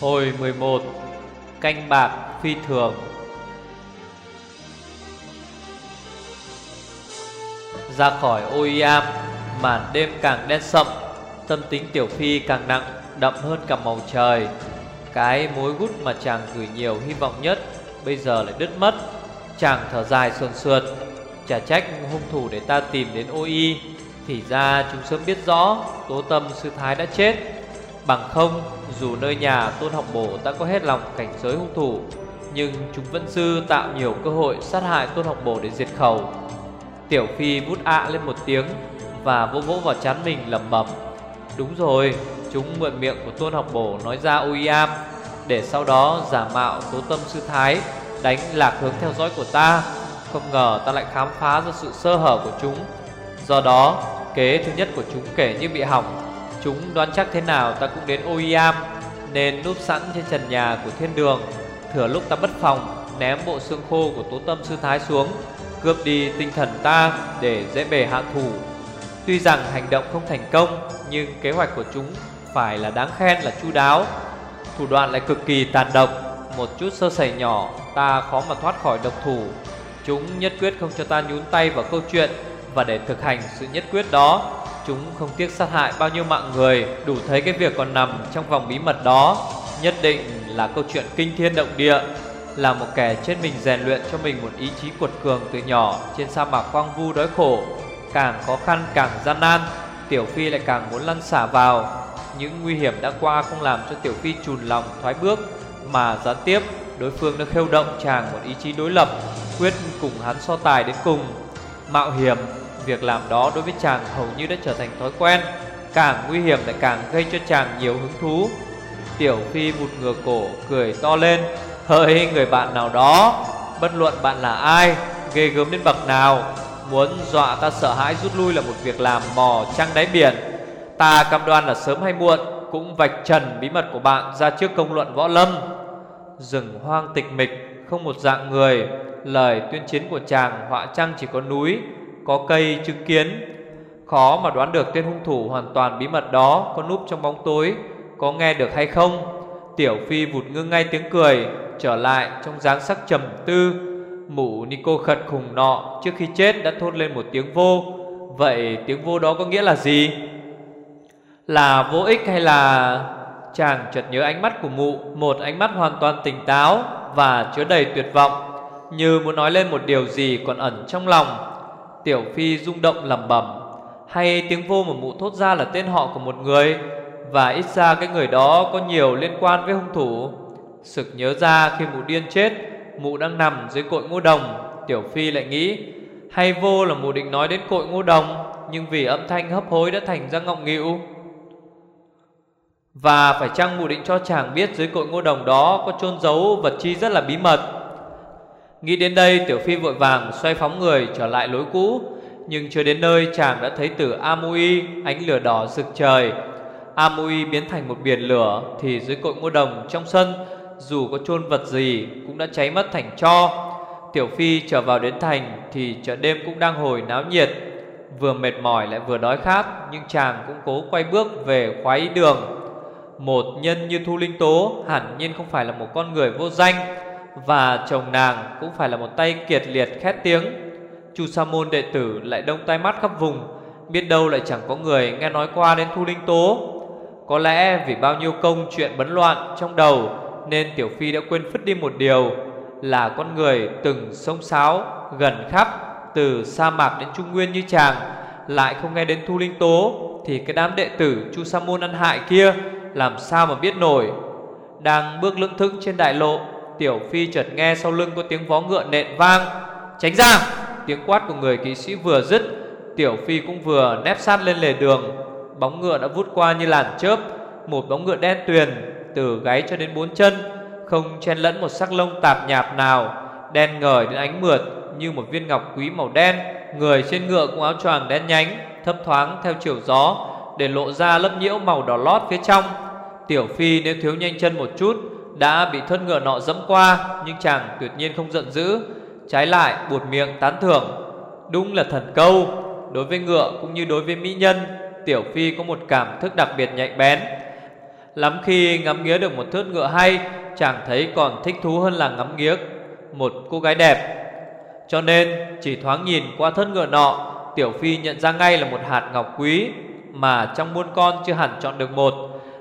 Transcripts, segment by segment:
Hồi 11 Canh bạc phi thường. Ra khỏi Oiam Màn đêm càng đen sậm, Tâm tính Tiểu Phi càng nặng, Đậm hơn cả màu trời. Cái mối gút mà chàng gửi nhiều hy vọng nhất, Bây giờ lại đứt mất. Chàng thở dài sườn sượt Chả trách hung thủ để ta tìm đến Oi Thì ra chúng sớm biết rõ, Tố tâm sư thái đã chết. Bằng không dù nơi nhà tôn học bổ đã có hết lòng cảnh giới hung thủ Nhưng chúng vẫn dư tạo nhiều cơ hội sát hại tôn học bổ để diệt khẩu. Tiểu Phi vút ạ lên một tiếng Và vỗ vỗ vào chán mình lẩm bẩm Đúng rồi, chúng mượn miệng của tôn học bổ nói ra ôi am Để sau đó giả mạo tố tâm sư thái Đánh lạc hướng theo dõi của ta. Không ngờ ta lại khám phá ra sự sơ hở của chúng. Do đó, kế thứ nhất của chúng kể như bị hỏng. Chúng đoán chắc thế nào ta cũng đến Oiam Nên núp sẵn trên trần nhà của thiên đường, Thừa lúc ta bất phòng, Ném bộ xương khô của tố tâm sư thái xuống, Cướp đi tinh thần ta Để dễ bề hạ thủ. Tuy rằng hành động không thành công, Nhưng kế hoạch của chúng phải là đáng khen là chu đáo. Thủ đoạn lại cực kỳ tàn độc, Một chút sơ sẩy nhỏ Ta khó mà thoát khỏi độc thủ. Chúng nhất quyết không cho ta nhún tay vào câu chuyện Và để thực hành sự nhất quyết đó. Chúng không tiếc sát hại bao nhiêu mạng người, Đủ thấy cái việc còn nằm trong vòng bí mật đó. Nhất định là câu chuyện kinh thiên động địa, Là một kẻ trên mình rèn luyện cho mình một ý chí cuột cường từ nhỏ Trên sa mạc quang vu đói khổ. Càng khó khăn càng gian nan, Tiểu Phi lại càng muốn lăn xả vào. Những nguy hiểm đã qua không làm cho Tiểu Phi chùn lòng thoái bước, Mà gián tiếp, đối phương đã khêu động chàng một ý chí đối lập, Quyết cùng hắn so tài đến cùng. Mạo hiểm Việc làm đó đối với chàng hầu như đã trở thành thói quen, Càng nguy hiểm lại càng gây cho chàng nhiều hứng thú. Tiểu Phi vụt ngừa cổ, cười to lên, Hỡi người bạn nào đó, Bất luận bạn là ai, Ghê gớm đến bậc nào, Muốn dọa ta sợ hãi rút lui là một việc làm mò trăng đáy biển. Ta cam đoan là sớm hay muộn Cũng vạch trần bí mật của bạn ra trước công luận võ lâm. Rừng hoang tịch mịch, Không một dạng người, Lời tuyên chiến của chàng họa trăng chỉ có núi có cây chứng kiến. Khó mà đoán được tên hung thủ hoàn toàn bí mật đó Có núp trong bóng tối, Có nghe được hay không? Tiểu Phi vụt ngưng ngay tiếng cười, Trở lại trong dáng sắc trầm tư. Mụ Nico khật khùng nọ Trước khi chết đã thốt lên một tiếng vô. Vậy tiếng vô đó có nghĩa là gì? Là vô ích hay là Chàng chợt nhớ ánh mắt của mụ, Một ánh mắt hoàn toàn tỉnh táo Và chứa đầy tuyệt vọng. Như muốn nói lên một điều gì còn ẩn trong lòng Tiểu Phi rung động lẩm bẩm. Hay tiếng vô mà mụ thốt ra là tên họ của một người, Và ít ra cái người đó có nhiều liên quan với hung thủ. Sực nhớ ra khi mụ điên chết, Mụ đang nằm dưới cội ngô đồng, Tiểu Phi lại nghĩ, Hay vô là mụ định nói đến cội ngô đồng, Nhưng vì âm thanh hấp hối đã thành ra ngọng nghịu. Và phải chăng mụ định cho chàng biết dưới cội ngô đồng đó Có chôn giấu vật chi rất là bí mật? Nghĩ đến đây Tiểu Phi vội vàng xoay phóng người trở lại lối cũ, Nhưng chưa đến nơi chàng đã thấy tử Amui, Ánh lửa đỏ rực trời. Amui biến thành một biển lửa Thì dưới cội ngô đồng trong sân, Dù có chôn vật gì cũng đã cháy mất thành cho Tiểu Phi trở vào đến thành Thì chợ đêm cũng đang hồi náo nhiệt. Vừa mệt mỏi lại vừa đói khát, Nhưng chàng cũng cố quay bước về khoái đường. Một nhân như Thu Linh Tố Hẳn nhiên không phải là một con người vô danh và chồng nàng cũng phải là một tay kiệt liệt khét tiếng. Chu Sa Môn đệ tử lại đông tay mắt khắp vùng, Biết đâu lại chẳng có người nghe nói qua đến Thu Linh Tố. Có lẽ vì bao nhiêu công chuyện bấn loạn trong đầu Nên Tiểu Phi đã quên phứt đi một điều, Là con người từng sông sáo gần khắp, Từ sa mạc đến Trung Nguyên như chàng, Lại không nghe đến Thu Linh Tố, Thì cái đám đệ tử Chu Sa Môn ăn hại kia Làm sao mà biết nổi. Đang bước lững thững trên đại lộ Tiểu Phi chợt nghe sau lưng có tiếng vó ngựa nện vang. Tránh ra! Tiếng quát của người kỵ sĩ vừa dứt, Tiểu Phi cũng vừa nép sát lên lề đường. Bóng ngựa đã vút qua như làn chớp, Một bóng ngựa đen tuyền Từ gáy cho đến bốn chân, Không chen lẫn một sắc lông tạp nhạp nào, Đen ngời đến ánh mượt Như một viên ngọc quý màu đen. Người trên ngựa cũng áo choàng đen nhánh, Thấp thoáng theo chiều gió, Để lộ ra lớp nhiễu màu đỏ lót phía trong. Tiểu Phi nếu thiếu nhanh chân một chút đã bị thân ngựa nọ dẫm qua nhưng chàng tuyệt nhiên không giận dữ, trái lại buột miệng tán thưởng. Đúng là thần câu, đối với ngựa cũng như đối với mỹ nhân, Tiểu Phi có một cảm thức đặc biệt nhạy bén. Lắm khi ngắm nghía được một thớt ngựa hay Chàng thấy còn thích thú hơn là ngắm nghía Một cô gái đẹp Cho nên chỉ thoáng nhìn qua thớt ngựa nọ Tiểu Phi nhận ra ngay là một hạt ngọc quý Mà trong muôn con chưa hẳn chọn được một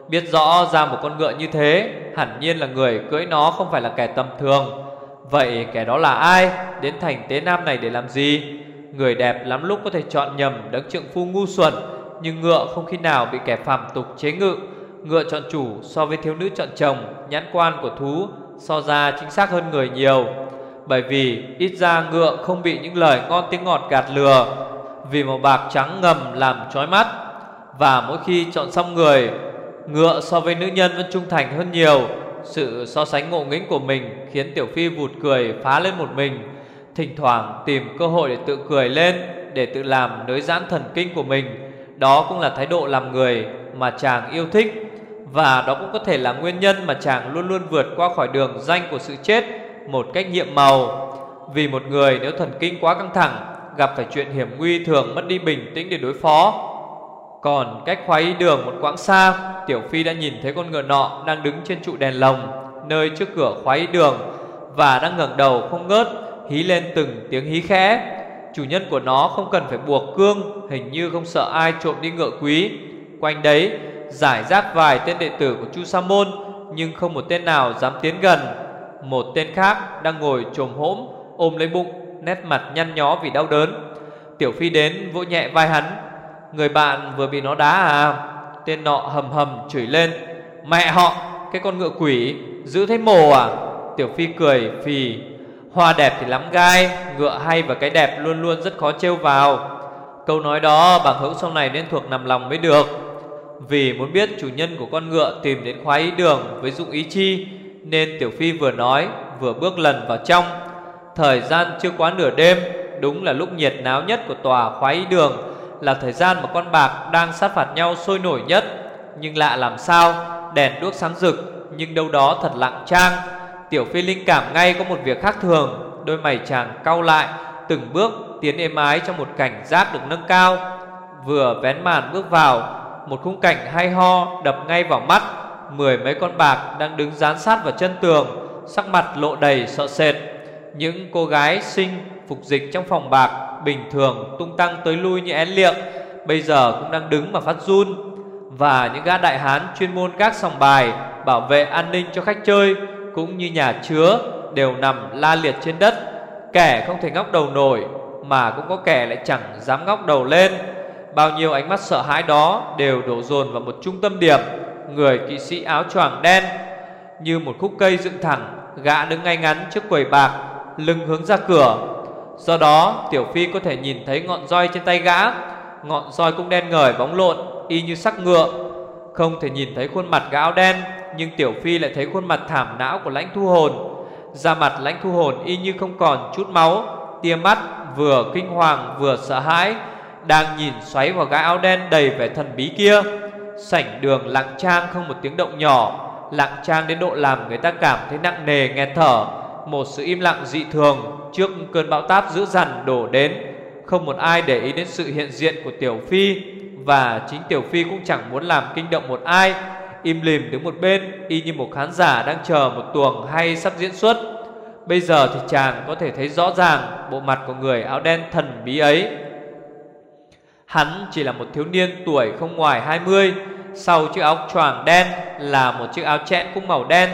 Biết rõ ra một con ngựa như thế, Hẳn nhiên là người cưỡi nó không phải là kẻ tầm thường. Vậy kẻ đó là ai? Đến thành tế nam này để làm gì? Người đẹp lắm lúc có thể chọn nhầm Đấng trượng phu ngu xuẩn, Nhưng ngựa không khi nào bị kẻ phàm tục chế ngự. Ngựa chọn chủ so với thiếu nữ chọn chồng, Nhãn quan của thú So ra chính xác hơn người nhiều. Bởi vì ít ra ngựa không bị những lời ngon tiếng ngọt gạt lừa, Vì màu bạc trắng ngầm làm chói mắt. Và mỗi khi chọn xong người Ngựa so với nữ nhân vẫn trung thành hơn nhiều. Sự so sánh ngộ nghĩnh của mình Khiến Tiểu Phi vụt cười, phá lên một mình. Thỉnh thoảng tìm cơ hội để tự cười lên, Để tự làm nới giãn thần kinh của mình. Đó cũng là thái độ làm người mà chàng yêu thích. Và đó cũng có thể là nguyên nhân mà chàng luôn luôn vượt qua khỏi đường danh của sự chết Một cách nhiệm màu. Vì một người nếu thần kinh quá căng thẳng, Gặp phải chuyện hiểm nguy thường mất đi bình tĩnh để đối phó còn cách khoái đường một quãng xa, Tiểu Phi đã nhìn thấy con ngựa nọ Đang đứng trên trụ đèn lồng, Nơi trước cửa khoái đường, Và đang ngẩng đầu không ngớt, Hí lên từng tiếng hí khẽ. Chủ nhân của nó không cần phải buộc cương, Hình như không sợ ai trộm đi ngựa quý. Quanh đấy, Giải rác vài tên đệ tử của Chu Sa Môn, Nhưng không một tên nào dám tiến gần. Một tên khác đang ngồi trồm hỗm Ôm lấy bụng, Nét mặt nhăn nhó vì đau đớn. Tiểu Phi đến vỗ nhẹ vai hắn. Người bạn vừa bị nó đá à? Tên nọ hầm hầm chửi lên. Mẹ họ, Cái con ngựa quỷ, Giữ thấy mồ à? Tiểu Phi cười phì. Hoa đẹp thì lắm gai, Ngựa hay và cái đẹp luôn luôn rất khó trêu vào. Câu nói đó bằng hữu sau này nên thuộc nằm lòng mới được. Vì muốn biết chủ nhân của con ngựa tìm đến khoái ý đường với dụng ý chi, Nên Tiểu Phi vừa nói, vừa bước lần vào trong. Thời gian chưa quá nửa đêm, Đúng là lúc nhiệt náo nhất của tòa khoái ý đường là thời gian mà con bạc đang sát phạt nhau sôi nổi nhất. Nhưng lạ làm sao, Đèn đuốc sáng rực, Nhưng đâu đó thật lặng trang. Tiểu phi linh cảm ngay có một việc khác thường. Đôi mày chàng cau lại, Từng bước tiến êm ái trong một cảnh giác được nâng cao. Vừa vén màn bước vào, Một khung cảnh hay ho đập ngay vào mắt. Mười mấy con bạc đang đứng dán sát vào chân tường, Sắc mặt lộ đầy sợ sệt. Những cô gái xinh phục dịch trong phòng bạc, bình thường tung tăng tới lui như én liệng, Bây giờ cũng đang đứng mà phát run. Và những gã đại hán chuyên môn các sòng bài Bảo vệ an ninh cho khách chơi, Cũng như nhà chứa, Đều nằm la liệt trên đất. Kẻ không thể ngóc đầu nổi, Mà cũng có kẻ lại chẳng dám ngóc đầu lên. Bao nhiêu ánh mắt sợ hãi đó Đều đổ dồn vào một trung tâm điểm, Người kỵ sĩ áo choàng đen. Như một khúc cây dựng thẳng, Gã đứng ngay ngắn trước quầy bạc, Lưng hướng ra cửa. Do đó, Tiểu Phi có thể nhìn thấy ngọn roi trên tay gã. Ngọn roi cũng đen ngời, bóng lộn, Y như sắc ngựa. Không thể nhìn thấy khuôn mặt gã áo đen, Nhưng Tiểu Phi lại thấy khuôn mặt thảm não của lãnh thu hồn. Da mặt lãnh thu hồn y như không còn chút máu, Tia mắt vừa kinh hoàng vừa sợ hãi, Đang nhìn xoáy vào gã áo đen đầy vẻ thần bí kia. Sảnh đường lặng trang không một tiếng động nhỏ Lặng trang đến độ làm người ta cảm thấy nặng nề nghe thở một sự im lặng dị thường trước cơn bão táp dữ dằn đổ đến. Không một ai để ý đến sự hiện diện của Tiểu Phi và chính Tiểu Phi cũng chẳng muốn làm kinh động một ai. Im lìm đứng một bên y như một khán giả đang chờ một tuồng hay sắp diễn xuất. Bây giờ thì chàng có thể thấy rõ ràng bộ mặt của người áo đen thần bí ấy. Hắn chỉ là một thiếu niên tuổi không ngoài 20 Sau chiếc áo choàng đen là một chiếc áo chẽn cũng màu đen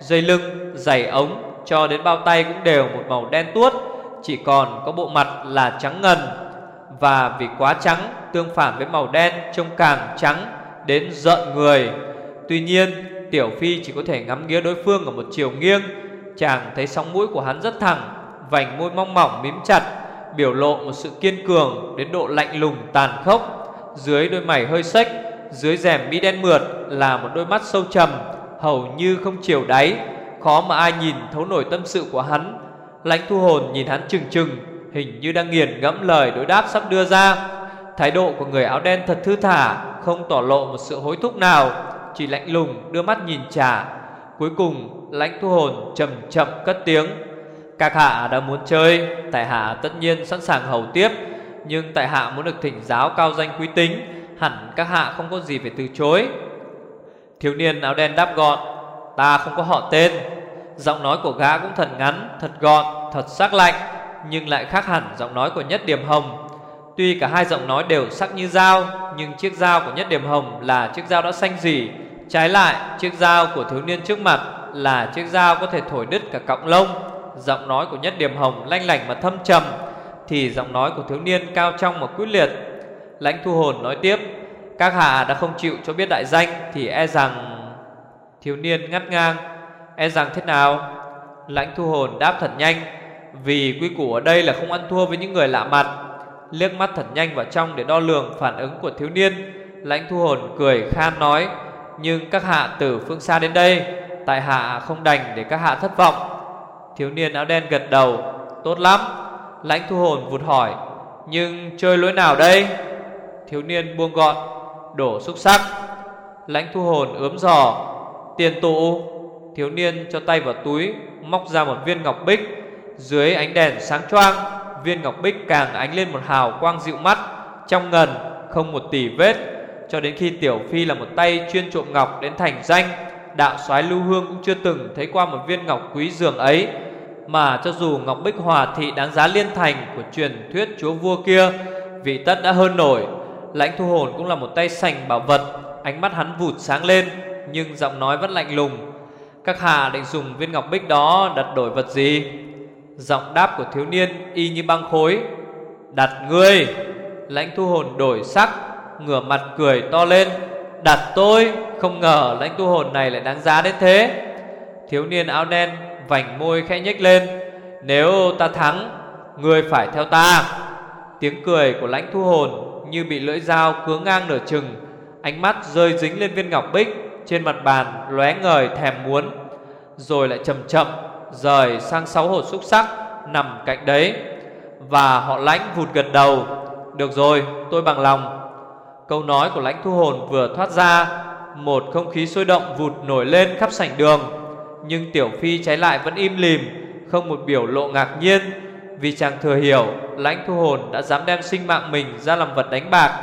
Dây lưng, giày ống cho đến bao tay cũng đều một màu đen tuốt, chỉ còn có bộ mặt là trắng ngần. Và vì quá trắng tương phản với màu đen trông càng trắng đến giận người. Tuy nhiên, Tiểu Phi chỉ có thể ngắm nghía đối phương ở một chiều nghiêng. Chàng thấy sóng mũi của hắn rất thẳng, vành môi mong mỏng mím chặt, biểu lộ một sự kiên cường đến độ lạnh lùng tàn khốc. Dưới đôi mày hơi xếch, dưới rèm mi đen mượt là một đôi mắt sâu trầm, hầu như không chiều đáy, Khó mà ai nhìn thấu nổi tâm sự của hắn. Lãnh thu hồn nhìn hắn chừng chừng, Hình như đang nghiền ngẫm lời đối đáp sắp đưa ra. Thái độ của người áo đen thật thư thả, Không tỏ lộ một sự hối thúc nào, Chỉ lạnh lùng đưa mắt nhìn trả Cuối cùng, lãnh thu hồn chậm chậm cất tiếng. Các hạ đã muốn chơi, Tại hạ tất nhiên sẵn sàng hầu tiếp, Nhưng tại hạ muốn được thỉnh giáo cao danh quý tính, Hẳn các hạ không có gì phải từ chối. Thiếu niên áo đen đáp gọn. Ta không có họ tên. Giọng nói của gã cũng thật ngắn, thật gọn, thật sắc lạnh Nhưng lại khác hẳn giọng nói của Nhất Điểm Hồng. Tuy cả hai giọng nói đều sắc như dao Nhưng chiếc dao của Nhất Điểm Hồng là chiếc dao đã xanh dỉ Trái lại, chiếc dao của thiếu niên trước mặt là chiếc dao có thể thổi đứt cả cọng lông. Giọng nói của Nhất Điểm Hồng lanh lảnh mà thâm trầm Thì giọng nói của thiếu niên cao trong mà quyết liệt. Lãnh thu hồn nói tiếp Các hạ đã không chịu cho biết đại danh Thì e rằng Thiếu niên ngắt ngang E rằng thế nào? Lãnh thu hồn đáp thật nhanh, Vì quy củ ở đây là không ăn thua với những người lạ mặt. Liếc mắt thật nhanh vào trong để đo lường phản ứng của thiếu niên, Lãnh thu hồn cười khan nói, Nhưng các hạ từ phương xa đến đây, Tại hạ không đành để các hạ thất vọng. Thiếu niên áo đen gật đầu, Tốt lắm. Lãnh thu hồn vụt hỏi, Nhưng chơi lối nào đây? Thiếu niên buông gọn, Đổ xúc sắc Lãnh thu hồn ướm giò Tiền tụ Thiếu niên cho tay vào túi, Móc ra một viên ngọc bích. Dưới ánh đèn sáng choang, Viên ngọc bích càng ánh lên một hào quang dịu mắt, Trong ngần không một tỉ vết. Cho đến khi Tiểu Phi là một tay chuyên trộm ngọc đến thành danh, Đạo soái Lưu Hương cũng chưa từng thấy qua một viên ngọc quý dường ấy. Mà cho dù ngọc bích hòa thị đáng giá liên thành của truyền thuyết chúa vua kia, Vị tất đã hơn nổi. Lãnh thu hồn cũng là một tay sành bảo vật, Ánh mắt hắn vụt sáng lên. Nhưng giọng nói vẫn lạnh lùng. Các hạ định dùng viên ngọc bích đó đặt đổi vật gì? Giọng đáp của thiếu niên y như băng khối. Đặt ngươi. Lãnh thu hồn đổi sắc, Ngửa mặt cười to lên. Đặt tôi, Không ngờ lãnh thu hồn này lại đáng giá đến thế. Thiếu niên áo đen Vành môi khẽ nhếch lên. Nếu ta thắng, Ngươi phải theo ta. Tiếng cười của lãnh thu hồn Như bị lưỡi dao cứa ngang nửa chừng. Ánh mắt rơi dính lên viên ngọc bích. Trên mặt bàn lóe ngời thèm muốn, Rồi lại chậm chậm Rời sang sáu hột xúc sắc Nằm cạnh đấy, Và họ lãnh vụt gật đầu, Được rồi, tôi bằng lòng. Câu nói của lãnh thu hồn vừa thoát ra, Một không khí sôi động vụt nổi lên khắp sảnh đường, Nhưng Tiểu Phi trái lại vẫn im lìm, Không một biểu lộ ngạc nhiên, Vì chàng thừa hiểu Lãnh thu hồn đã dám đem sinh mạng mình ra làm vật đánh bạc,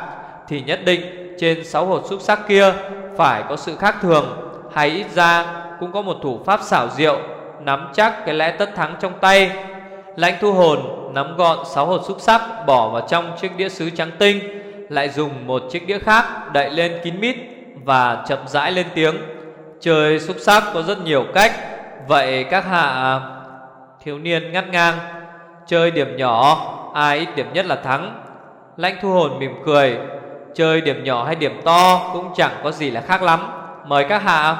Thì nhất định trên sáu hột xúc sắc kia Phải có sự khác thường, Hay ít ra cũng có một thủ pháp xảo diệu, Nắm chắc cái lẽ tất thắng trong tay. Lãnh thu hồn nắm gọn sáu hột xúc sắc Bỏ vào trong chiếc đĩa sứ trắng tinh, Lại dùng một chiếc đĩa khác Đậy lên kín mít Và chậm rãi lên tiếng. Chơi xúc sắc có rất nhiều cách, Vậy các hạ à, Thiếu niên ngắt ngang. Chơi điểm nhỏ, Ai ít điểm nhất là thắng. Lãnh thu hồn mỉm cười Chơi điểm nhỏ hay điểm to Cũng chẳng có gì là khác lắm. Mời các hạ.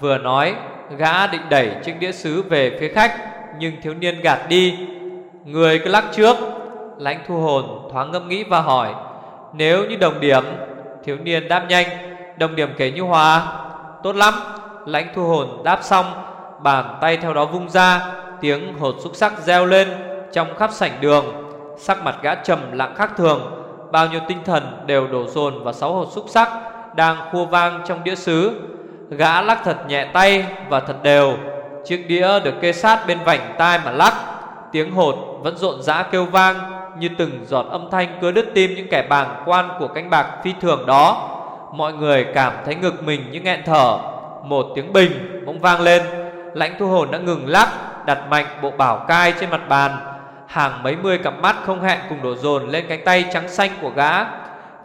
Vừa nói, Gã định đẩy chiếc đĩa sứ về phía khách, Nhưng thiếu niên gạt đi. Người cứ lắc trước. Lãnh thu hồn thoáng ngâm nghĩ và hỏi, Nếu như đồng điểm? Thiếu niên đáp nhanh, Đồng điểm kể như hòa. Tốt lắm. Lãnh thu hồn đáp xong, Bàn tay theo đó vung ra, Tiếng hột xúc sắc reo lên Trong khắp sảnh đường. Sắc mặt gã trầm lặng khác thường. Bao nhiêu tinh thần đều đổ dồn vào sáu hột xúc sắc Đang khua vang trong đĩa sứ Gã lắc thật nhẹ tay và thật đều. Chiếc đĩa được kê sát bên vành tai mà lắc. Tiếng hột vẫn rộn rã kêu vang Như từng giọt âm thanh cứa đứt tim những kẻ bàng quan của canh bạc phi thường đó. Mọi người cảm thấy ngực mình như nghẹn thở. Một tiếng bình bỗng vang lên. Lãnh thu hồn đã ngừng lắc, Đặt mạnh bộ bảo cai trên mặt bàn. Hàng mấy mươi cặp mắt không hẹn cùng đổ dồn lên cánh tay trắng xanh của gã.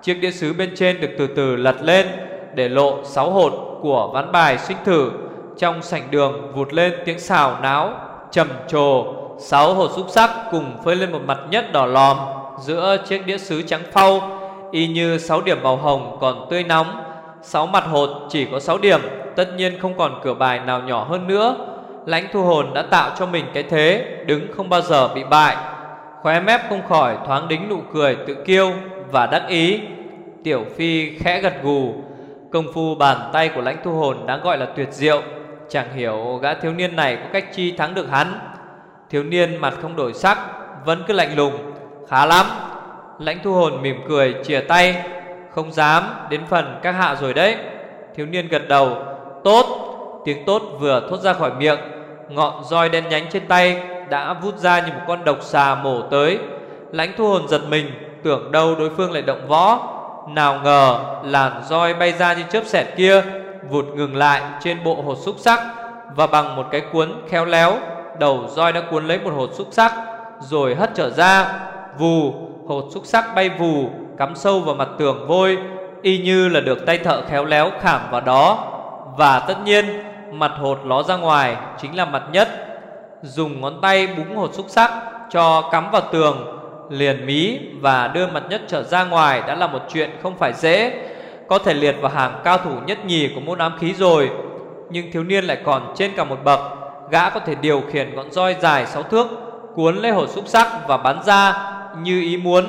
Chiếc đĩa sứ bên trên được từ từ lật lên Để lộ sáu hột của ván bài sinh thử. Trong sảnh đường vụt lên tiếng xào náo, trầm trồ, Sáu hột xúc sắc cùng phơi lên một mặt nhất đỏ lòm Giữa chiếc đĩa sứ trắng phau, Y như sáu điểm màu hồng còn tươi nóng. Sáu mặt hột chỉ có sáu điểm, Tất nhiên không còn cửa bài nào nhỏ hơn nữa. Lãnh thu hồn đã tạo cho mình cái thế, Đứng không bao giờ bị bại. Khóe mép không khỏi thoáng đính nụ cười tự kiêu và đắc ý. Tiểu Phi khẽ gật gù. Công phu bàn tay của lãnh thu hồn đáng gọi là tuyệt diệu. Chẳng hiểu gã thiếu niên này có cách chi thắng được hắn. Thiếu niên mặt không đổi sắc, Vẫn cứ lạnh lùng. Khá lắm. Lãnh thu hồn mỉm cười, chìa tay. Không dám đến phần các hạ rồi đấy. Thiếu niên gật đầu. Tốt. Tiếng tốt vừa thốt ra khỏi miệng Ngọn roi đen nhánh trên tay Đã vút ra như một con độc xà mổ tới. Lãnh thu hồn giật mình Tưởng đâu đối phương lại động võ. Nào ngờ làn roi bay ra như chớp xẹt kia vụt ngừng lại trên bộ hột xúc sắc và bằng một cái cuốn khéo léo, đầu roi đã cuốn lấy một hột xúc sắc rồi hất trở ra, vù, hột xúc sắc bay vù cắm sâu vào mặt tường vôi, y như là được tay thợ khéo léo khảm vào đó. Và tất nhiên, mặt hột ló ra ngoài chính là mặt nhất. Dùng ngón tay búng hột xúc sắc cho cắm vào tường, liền mí và đưa mặt nhất trở ra ngoài đã là một chuyện không phải dễ. Có thể liệt vào hàng cao thủ nhất nhì của môn ám khí rồi, nhưng thiếu niên lại còn trên cả một bậc. Gã có thể điều khiển ngọn roi dài 6 thước, cuốn lấy hột xúc sắc và bắn ra như ý muốn.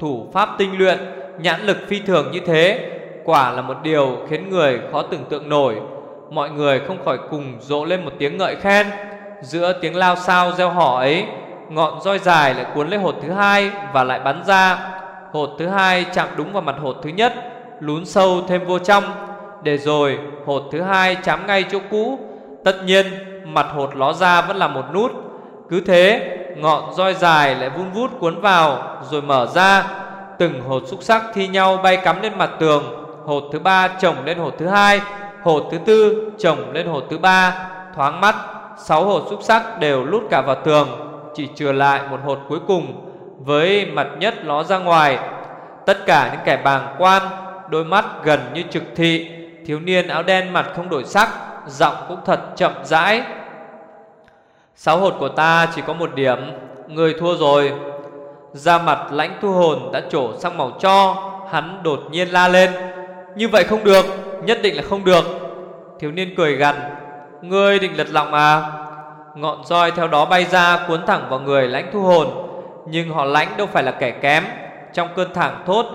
Thủ pháp tinh luyện, nhãn lực phi thường như thế, quả là một điều khiến người khó tưởng tượng nổi. Mọi người không khỏi cùng rộ lên một tiếng ngợi khen. Giữa tiếng lao sao gieo hò ấy, ngọn roi dài lại cuốn lấy hột thứ hai và lại bắn ra. Hột thứ hai chạm đúng vào mặt hột thứ nhất, lún sâu thêm vô trong, để rồi hột thứ hai chám ngay chỗ cũ. Tất nhiên, mặt hột ló ra vẫn là một nút. Cứ thế, ngọn roi dài lại vun vút cuốn vào rồi mở ra. Từng hột xúc sắc thi nhau bay cắm lên mặt tường. Hột thứ ba chồng lên hột thứ hai, hột thứ tư chồng lên hột thứ ba. Thoáng mắt, sáu hột xúc sắc đều lút cả vào tường, chỉ chừa lại một hột cuối cùng với mặt nhất ló ra ngoài. Tất cả những kẻ bàng quan, đôi mắt gần như trực thị, thiếu niên áo đen mặt không đổi sắc, giọng cũng thật chậm rãi. Sáu hột của ta chỉ có một điểm, người thua rồi. Da mặt lãnh thu hồn đã trổ sang màu cho, hắn đột nhiên la lên. Như vậy không được, nhất định là không được. Thiếu niên cười gằn, ngươi định lật lọng à? Ngọn roi theo đó bay ra cuốn thẳng vào người lãnh thu hồn. Nhưng họ lãnh đâu phải là kẻ kém. Trong cơn thẳng thốt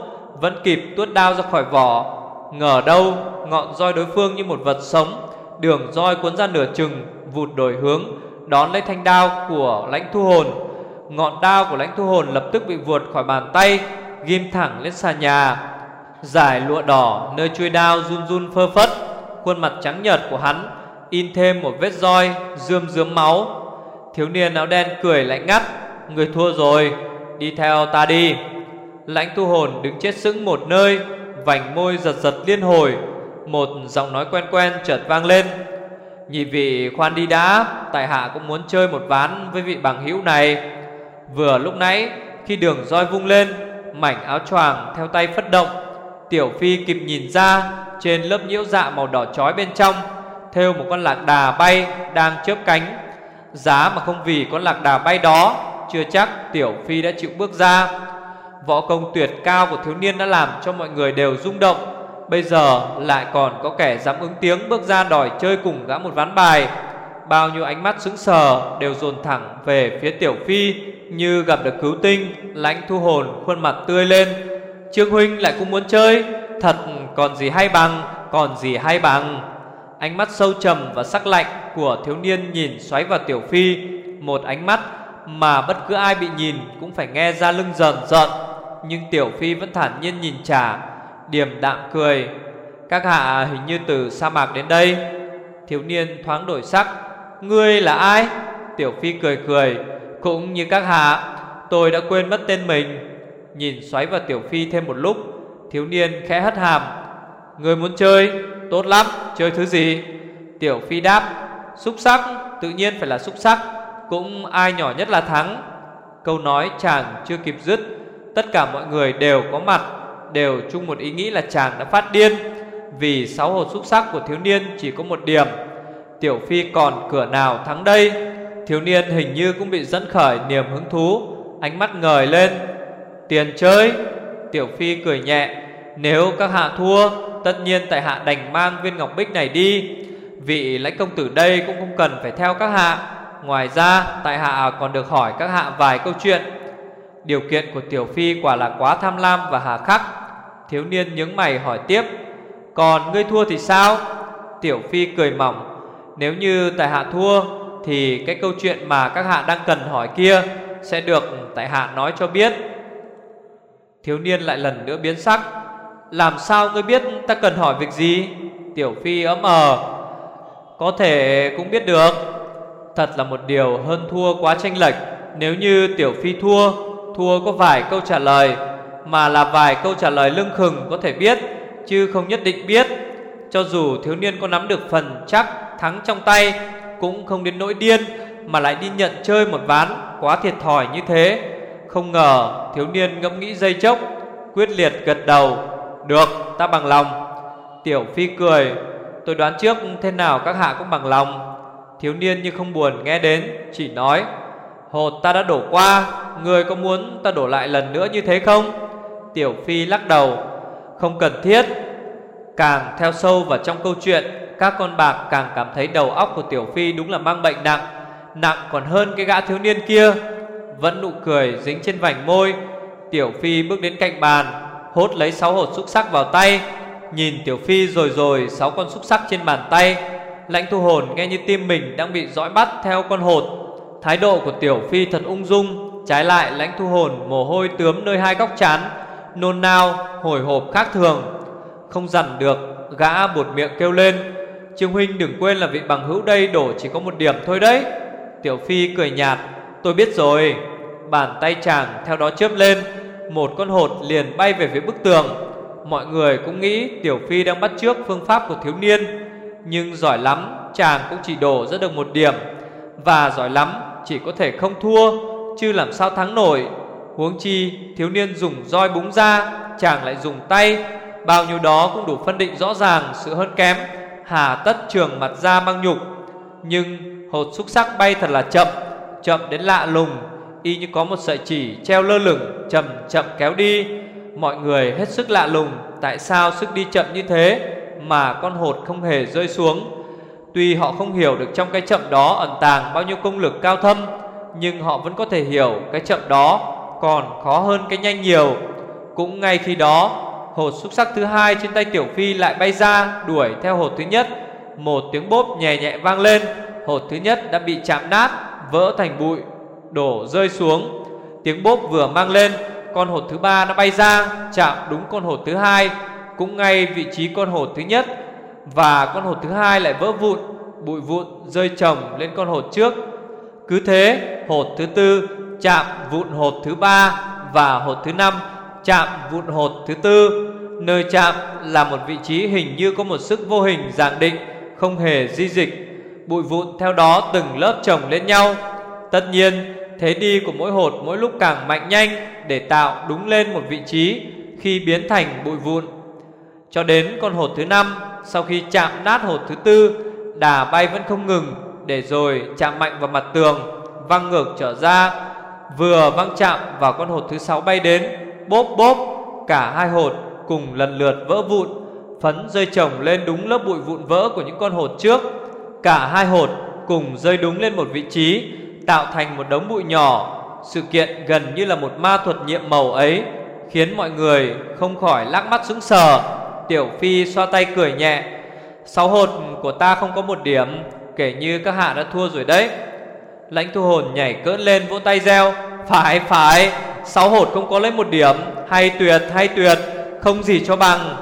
Vẫn kịp tuốt đao ra khỏi vỏ. Ngờ đâu ngọn roi đối phương như một vật sống. Đường roi cuốn ra nửa chừng Vụt đổi hướng Đón lấy thanh đao của lãnh thu hồn. Ngọn đao của lãnh thu hồn lập tức bị vụt khỏi bàn tay Ghim thẳng lên xà nhà. Giải lụa đỏ nơi chui đao run run phơ phất. Khuôn mặt trắng nhợt của hắn In thêm một vết roi Dươm dướm máu. Thiếu niên áo đen cười lạnh ngắt, Người thua rồi, Đi theo ta đi. Lãnh tu hồn đứng chết sững một nơi, Vành môi giật giật liên hồi, Một giọng nói quen quen chợt vang lên. Nhị vị khoan đi đã, Tại hạ cũng muốn chơi một ván với vị bằng hữu này. Vừa lúc nãy, Khi đường roi vung lên, Mảnh áo choàng theo tay phất động Tiểu phi kịp nhìn ra, Trên lớp nhiễu dạ màu đỏ chói bên trong Theo một con lạc đà bay Đang chớp cánh. Giá mà không vì con lạc đà bay đó, Chưa chắc Tiểu phi đã chịu bước ra. Võ công tuyệt cao của thiếu niên đã làm cho mọi người đều rung động. Bây giờ lại còn có kẻ dám ứng tiếng bước ra đòi chơi cùng gã một ván bài. Bao nhiêu ánh mắt sững sờ đều dồn thẳng về phía Tiểu Phi, Như gặp được cứu tinh, Lãnh thu hồn, khuôn mặt tươi lên. Trương Huynh lại cũng muốn chơi. Thật, còn gì hay bằng, Còn gì hay bằng. Ánh mắt sâu trầm và sắc lạnh của thiếu niên nhìn xoáy vào Tiểu Phi. Một ánh mắt mà bất cứ ai bị nhìn cũng phải nghe ra lưng dần giận Nhưng Tiểu Phi vẫn thản nhiên nhìn trả Điềm đạm cười. Các hạ hình như từ sa mạc đến đây. Thiếu niên thoáng đổi sắc. Ngươi là ai? Tiểu Phi cười cười. Cũng như các hạ, Tôi đã quên mất tên mình. Nhìn xoáy vào Tiểu Phi thêm một lúc. Thiếu niên khẽ hất hàm. Người muốn chơi, Tốt lắm, Chơi thứ gì? Tiểu Phi đáp. Xúc sắc, Tự nhiên phải là xúc sắc, Cũng ai nhỏ nhất là thắng. Câu nói chàng chưa kịp dứt, Tất cả mọi người đều có mặt, Đều chung một ý nghĩ là chàng đã phát điên. Vì sáu hột xúc sắc của thiếu niên chỉ có một điểm. Tiểu Phi còn cửa nào thắng đây? Thiếu niên hình như cũng bị dẫn khởi niềm hứng thú, Ánh mắt ngời lên. Tiền chơi. Tiểu Phi cười nhẹ. Nếu các hạ thua, Tất nhiên tại hạ đành mang viên ngọc bích này đi. Vị lãnh công tử đây cũng không cần phải theo các hạ. Ngoài ra, tại hạ còn được hỏi các hạ vài câu chuyện. Điều kiện của Tiểu Phi quả là quá tham lam và hà khắc. Thiếu niên nhướng mày hỏi tiếp, Còn ngươi thua thì sao? Tiểu Phi cười mỏng, Nếu như tại hạ thua, Thì cái câu chuyện mà các hạ đang cần hỏi kia Sẽ được tại hạ nói cho biết. Thiếu niên lại lần nữa biến sắc. Làm sao ngươi biết ta cần hỏi việc gì? Tiểu Phi ấm ờ. Có thể cũng biết được. Thật là một điều hơn thua quá tranh lệch. Nếu như Tiểu Phi thua Thua có vài câu trả lời, Mà là vài câu trả lời lưng khừng có thể biết, Chứ không nhất định biết. Cho dù thiếu niên có nắm được phần chắc thắng trong tay, Cũng không đến nỗi điên Mà lại đi nhận chơi một ván Quá thiệt thòi như thế. Không ngờ thiếu niên ngẫm nghĩ dây chốc, Quyết liệt gật đầu. Được, ta bằng lòng. Tiểu Phi cười. Tôi đoán trước thế nào các hạ cũng bằng lòng. Thiếu niên như không buồn nghe đến, Chỉ nói Hột ta đã đổ qua. Người có muốn ta đổ lại lần nữa như thế không? Tiểu Phi lắc đầu, Không cần thiết. Càng theo sâu vào trong câu chuyện, Các con bạc càng cảm thấy đầu óc của Tiểu Phi Đúng là mang bệnh nặng. Nặng còn hơn cái gã thiếu niên kia. Vẫn nụ cười dính trên vành môi. Tiểu Phi bước đến cạnh bàn Hốt lấy sáu hột xúc sắc vào tay. Nhìn Tiểu Phi rồi rồi sáu con xúc sắc trên bàn tay. Lãnh thu hồn nghe như tim mình đang bị dõi bắt theo con hột. Thái độ của Tiểu Phi thật ung dung. Trái lại lãnh thu hồn mồ hôi tướm nơi hai góc trán Nôn nao, hồi hộp khác thường. Không dằn được, gã buột miệng kêu lên. Trương Huynh đừng quên là vị bằng hữu đây đổ chỉ có một điểm thôi đấy. Tiểu Phi cười nhạt. Tôi biết rồi. Bàn tay chàng theo đó chớp lên, Một con hột liền bay về phía bức tường. Mọi người cũng nghĩ Tiểu Phi đang bắt trước phương pháp của thiếu niên, Nhưng giỏi lắm, Chàng cũng chỉ đổ ra được một điểm. Và giỏi lắm, chỉ có thể không thua, Chứ làm sao thắng nổi. Huống chi, thiếu niên dùng roi búng ra, Chàng lại dùng tay. Bao nhiêu đó cũng đủ phân định rõ ràng Sự hơn kém, Hà tất trường mặt ra mang nhục. Nhưng hột xúc sắc bay thật là chậm. Chậm đến lạ lùng, Y như có một sợi chỉ treo lơ lửng, Chậm chậm kéo đi. Mọi người hết sức lạ lùng, Tại sao sức đi chậm như thế Mà con hột không hề rơi xuống? Tuy họ không hiểu được trong cái chậm đó Ẩn tàng bao nhiêu công lực cao thâm, Nhưng họ vẫn có thể hiểu Cái chậm đó còn khó hơn cái nhanh nhiều. Cũng ngay khi đó, Hột xúc sắc thứ hai trên tay Tiểu Phi lại bay ra, Đuổi theo hột thứ nhất. Một tiếng bốp nhẹ nhẹ vang lên, Hột thứ nhất đã bị chạm nát. Vỡ thành bụi, Đổ rơi xuống. Tiếng bốp vừa mang lên, Con hột thứ ba nó bay ra, Chạm đúng con hột thứ hai, Cũng ngay vị trí con hột thứ nhất. Và con hột thứ hai lại vỡ vụn, Bụi vụn rơi chồng lên con hột trước. Cứ thế, hột thứ tư chạm vụn hột thứ ba Và hột thứ năm chạm vụn hột thứ tư. Nơi chạm là một vị trí hình như có một sức vô hình dạng định, Không hề di dịch. Bụi vụn theo đó từng lớp chồng lên nhau. Tất nhiên, Thế đi của mỗi hột mỗi lúc càng mạnh nhanh Để tạo đúng lên một vị trí Khi biến thành bụi vụn. Cho đến con hột thứ năm, Sau khi chạm nát hột thứ tư, Đà bay vẫn không ngừng Để rồi chạm mạnh vào mặt tường, Văng ngược trở ra, Vừa văng chạm vào con hột thứ sáu bay đến, Bốp bốp, Cả hai hột cùng lần lượt vỡ vụn, Phấn rơi chồng lên đúng lớp bụi vụn vỡ của những con hột trước. Cả hai hột cùng rơi đúng lên một vị trí, Tạo thành một đống bụi nhỏ. Sự kiện gần như là một ma thuật nhiệm màu ấy, Khiến mọi người không khỏi lắc mắt sững sờ. Tiểu Phi xoa tay cười nhẹ. Sáu hột của ta không có một điểm, Kể như các hạ đã thua rồi đấy. Lãnh thu hồn nhảy cỡn lên vỗ tay reo. Phải phải, Sáu hột không có lấy một điểm. Hay tuyệt hay tuyệt, Không gì cho bằng.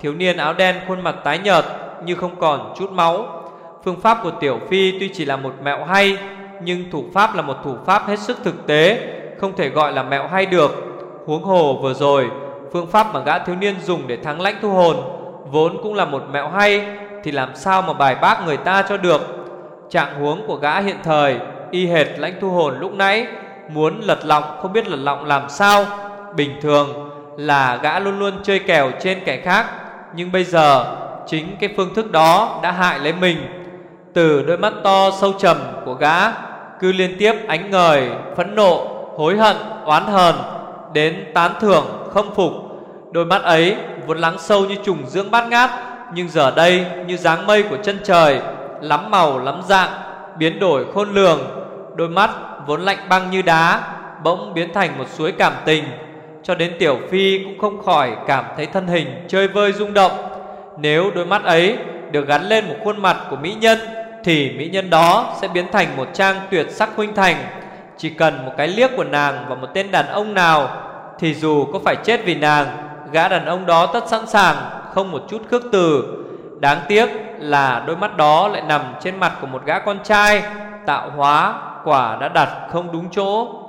Thiếu niên áo đen khuôn mặt tái nhợt, Như không còn chút máu. Phương pháp của Tiểu Phi tuy chỉ là một mẹo hay, Nhưng thủ pháp là một thủ pháp hết sức thực tế, Không thể gọi là mẹo hay được. Huống hồ vừa rồi, Phương pháp mà gã thiếu niên dùng để thắng lãnh thu hồn Vốn cũng là một mẹo hay, Thì làm sao mà bài bác người ta cho được? Trạng huống của gã hiện thời, Y hệt lãnh thu hồn lúc nãy, Muốn lật lọng, không biết lật lọng làm sao. Bình thường là gã luôn luôn chơi kèo trên kẻ khác, Nhưng bây giờ Chính cái phương thức đó đã hại lấy mình. Từ đôi mắt to sâu trầm của gã Cứ liên tiếp ánh ngời Phẫn nộ, hối hận, oán hờn Đến tán thưởng, không phục. Đôi mắt ấy vốn lắng sâu như trùng dưỡng bát ngát Nhưng giờ đây như dáng mây của chân trời Lắm màu lắm dạng Biến đổi khôn lường. Đôi mắt vốn lạnh băng như đá Bỗng biến thành một suối cảm tình. Cho đến Tiểu Phi cũng không khỏi cảm thấy thân hình chơi vơi rung động. Nếu đôi mắt ấy được gắn lên một khuôn mặt của mỹ nhân thì mỹ nhân đó sẽ biến thành một trang tuyệt sắc huynh thành. Chỉ cần một cái liếc của nàng và một tên đàn ông nào, Thì dù có phải chết vì nàng, Gã đàn ông đó tất sẵn sàng, Không một chút khước từ. Đáng tiếc là đôi mắt đó lại nằm trên mặt của một gã con trai, Tạo hóa, quả đã đặt không đúng chỗ.